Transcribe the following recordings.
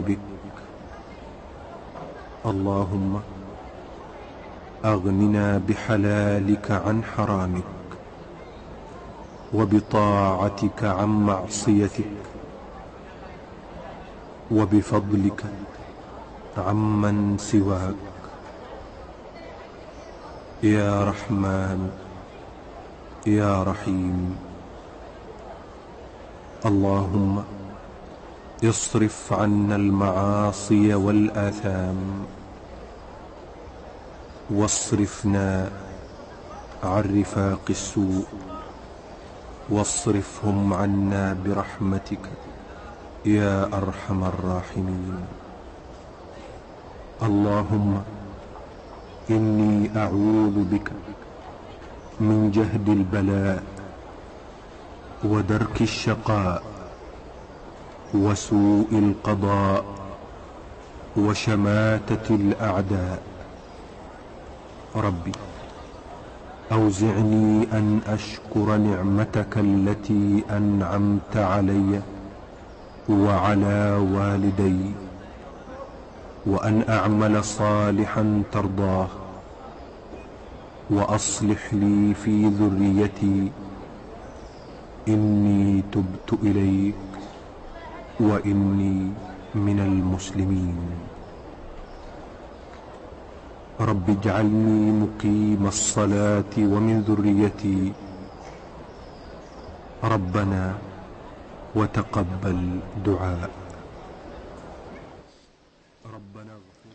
بك. اللهم أغننا بحلالك عن حرامك وبطاعتك عن معصيتك وبفضلك عمن سواك. يا رحمن يا رحيم. اللهم اصرف عنا المعاصي والآثام. واصرفنا عن رفاق السوء. واصرفهم عنا برحمتك يا أرحم الراحمين. اللهم إني أعوذ بك من جهد البلاء ودرك الشقاء وسوء القضاء وشماتة الأعداء. ربي أوزعني أن أشكر نعمتك التي أنعمت علي وعلى والدي وأن أعمل صالحا ترضاه وأصلح لي في ذريتي. إني تبت إليك. وإني من المسلمين. رب اجعلني مقيم الصلاة ومن ذريتي. ربنا وتقبل دعاء ربنا اغفر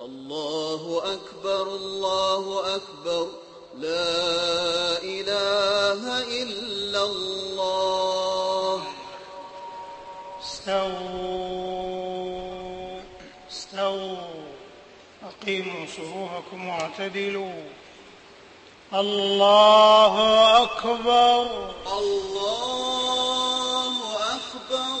الله أكبر الله أكبر. لا إله إلا الله. استووا استووا. أقيموا صفوفكم واعتدلوا. الله أكبر. الله أكبر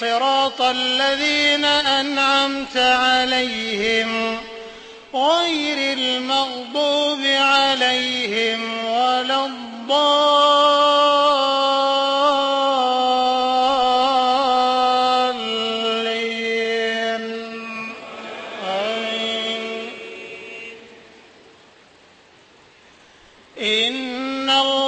صراط الذين أنعمت عليهم غير المغضوب عليهم ولا الضالين. آمين. إن الله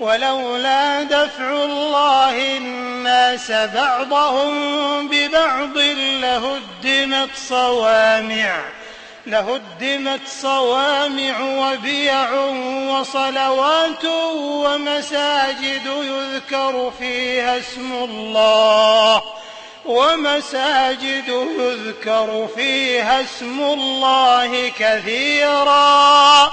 ولولا دفع الله الناس بعضهم ببعض لهدمت صوامع لهدمت صوامع وبيع وصلوات ومساجد يذكر فيها اسم الله ومساجد يذكر فيها اسم الله كثيرا.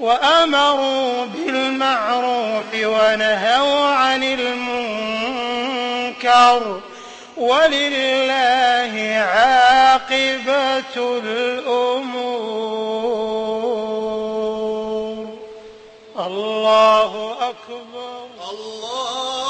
وأمروا بالمعروف ونهوا عن المنكر ولله عاقبة الأمور. الله أكبر. الله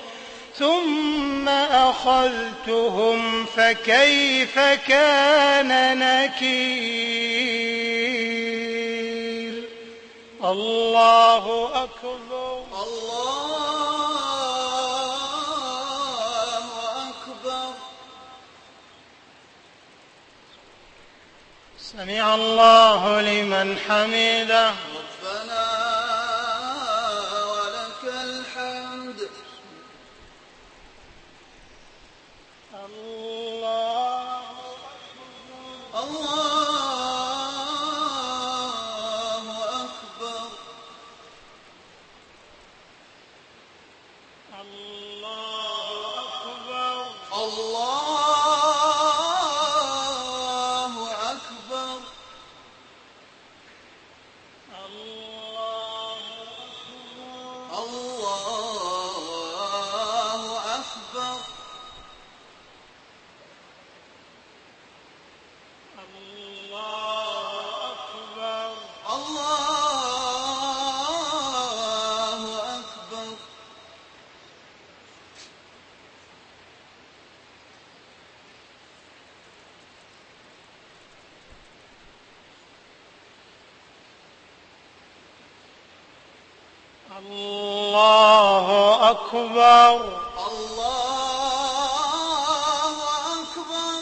ثم أخذتهم فكيف كان نكير؟ الله أكبر. الله أكبر. سمع الله لمن حمده. الله أكبر الله أكبر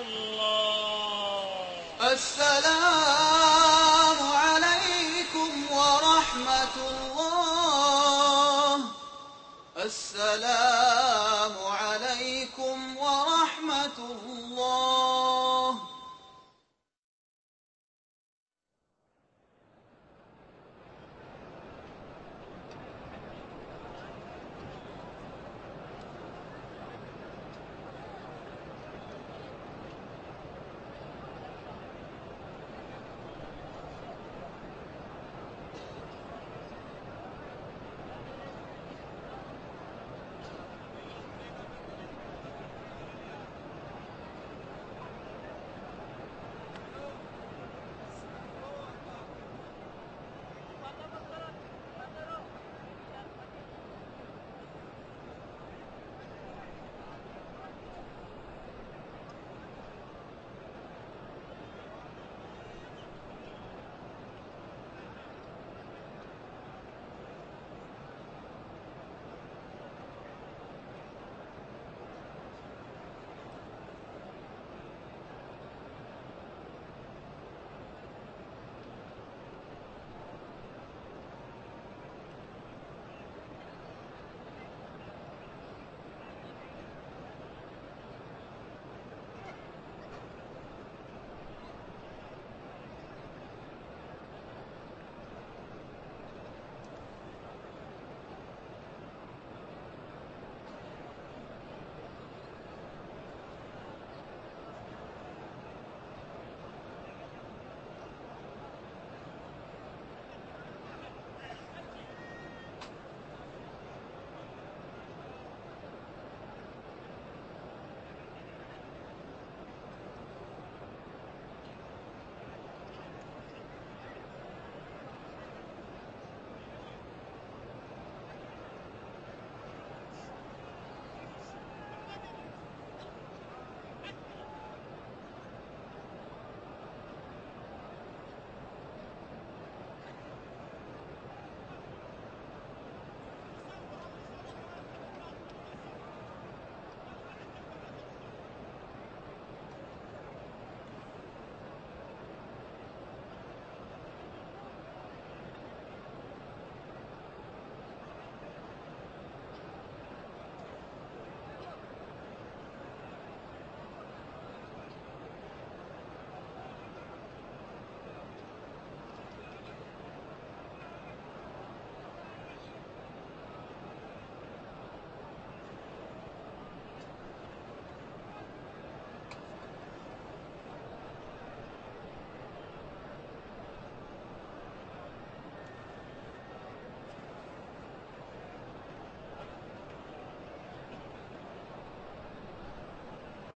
الله